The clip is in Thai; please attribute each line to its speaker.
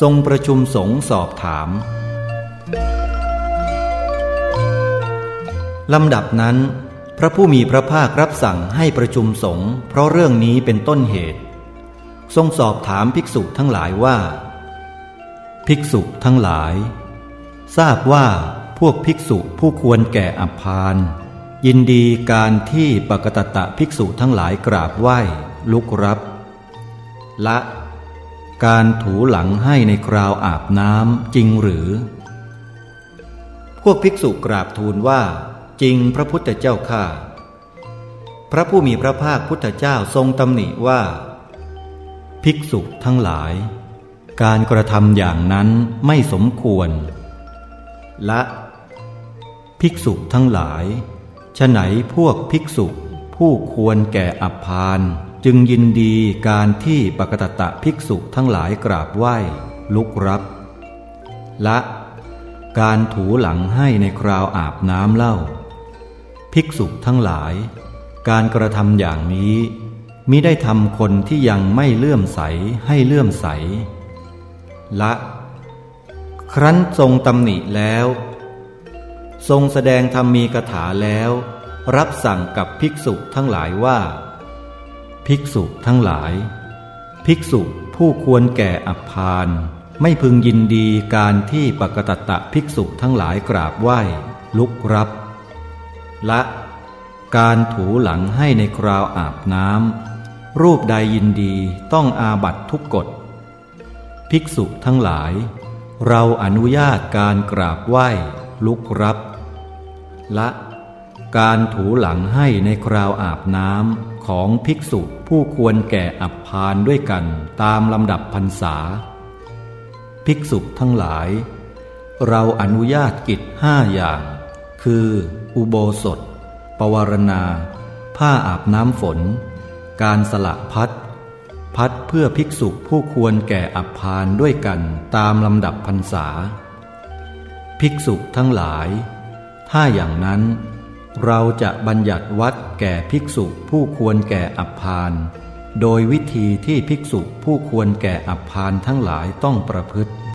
Speaker 1: ทรงประชุมสงฆ์สอบถามลำดับนั้น พระผู้มีพระภาครับสั่งให้ประชุมสงฆ์เพราะเรื่องนี้เป็นต้นเหตุ ทรงสอบถามภิกษุทั้งหลายว่า ภิกษุทั้งหลาย ทราบว่าพวกภิกษุผู้ควรแก่อภานยินดีการที่ปกตตะภิกษุทั้งหลายกราบไหว้ ลุกรับ ละ การถูหลังให้ในคราวอาบน้ำจริงหรือ พวกภิกษุกราบทูลว่า จริงพระพุทธเจ้าข้าพระผู้มีพระภาคพุทธเจ้าทรงตำหนิว่า ภิกษุทั้งหลาย การกระทำอย่างนั้นไม่สมควร ละ ภิกษุทั้งหลายฉไหนพวกภิกษุผู้ควรแก่อัพาน จึงยินดีการที่ปกตตะภิกษุทั้งหลายกราบไหว้ลุกรับ ละ การถูหลังให้ในคราวอาบน้ำเล่า ภิกษุทั้งหลาย การกระทำอย่างนี้มิได้ทำคนที่ยังไม่เลื่อมใสให้เลื่อมใส ละ ครั้นทรงตำหนิแล้ว ทรงแสดงธรรมีกถาแล้ว รับสั่งกับภิกษุทั้งหลายว่า ภิกษุทั้งหลาย ภิกษุผู้ควรแก่อัพานไม่พึงยินดีการที่ปกตตะภิกษุทั้งหลายกราบไหว้ ลุกรับ ละการถูหลังให้ในคราวอาบน้ำรูปใดยินดีต้องอาบัตทุกกฎ ภิกษุทั้งหลาย เราอนุญาตการกราบไหว้ ลุกรับ ละ การถูหลังให้ในคราวอาบน้ำของภิกษุผู้ควรแก่อับพานด้วยกันตามลำดับพรรษา ภิกษุทั้งหลาย เราอนุญาตกิจห้าอย่าง คือ อุโบสถ ปวารณา ผ้าอาบน้ำฝน การสละพัดพัดเพื่อภิกษุผู้ควรแก่อับพานด้วยกันตามลำดับพรรษา ภิกษุทั้งหลาย ถ้าอย่างนั้น เราจะบัญญัติวัดแก่ภิกษุผู้ควรแก่อับพาน โดยวิธีที่ภิกษุผู้ควรแก่อับพานทั้งหลายต้องประพฤติ